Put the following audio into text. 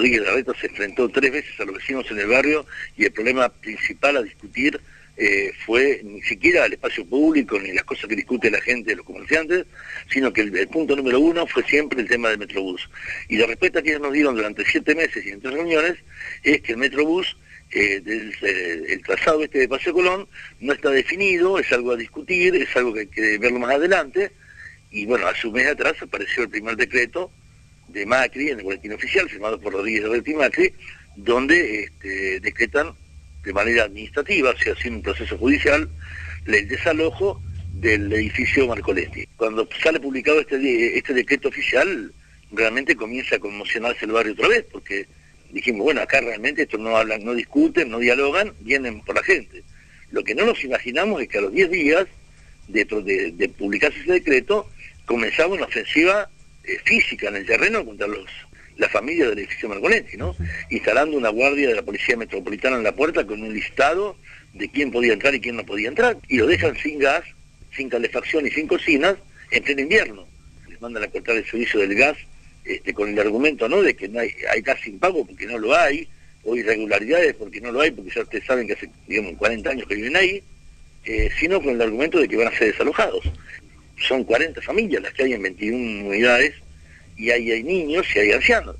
Rodríguez Larreta se enfrentó tres veces a los vecinos en el barrio y el problema principal a discutir eh, fue ni siquiera el espacio público ni las cosas que discute la gente, los comerciantes, sino que el, punto número uno fue siempre el tema del Metrobús. Y la respuesta que ellos nos dieron durante siete meses y en tres reuniones es que el Metrobús, eh, eh, el trazado este de Paseo Colón, no está definido, es algo a discutir, es algo que hay que verlo más adelante, y bueno, hace un mes atrás apareció el primer decreto de Macri en el boletín oficial, firmado por Rodríguez de Macri, donde este, decretan de manera administrativa, o sea, sin un proceso judicial, el desalojo del edificio Marcoletti. Cuando sale publicado este, este decreto oficial, realmente comienza a conmocionarse el barrio otra vez, porque dijimos, bueno, acá realmente esto no hablan, no discuten, no dialogan, vienen por la gente. Lo que no nos imaginamos es que a los 10 días de, de, publicarse ese decreto, comenzaba una ofensiva física en el terreno contra los la familia del edificio Marconetti, ¿no? Instalando una guardia de la Policía Metropolitana en la puerta con un listado de quién podía entrar y quién no podía entrar. Y lo dejan sin gas, sin calefacción y sin cocinas en pleno invierno. Les mandan a cortar el servicio del gas este, con el argumento, ¿no?, de que no hay, hay gas sin pago porque no lo hay, o irregularidades porque no lo hay, porque ya ustedes saben que hace, digamos, 40 años que viven ahí, eh, sino con el argumento de que van a ser desalojados. Son 40 familias las que hay en 21 unidades y ahí hay niños y hay ancianos.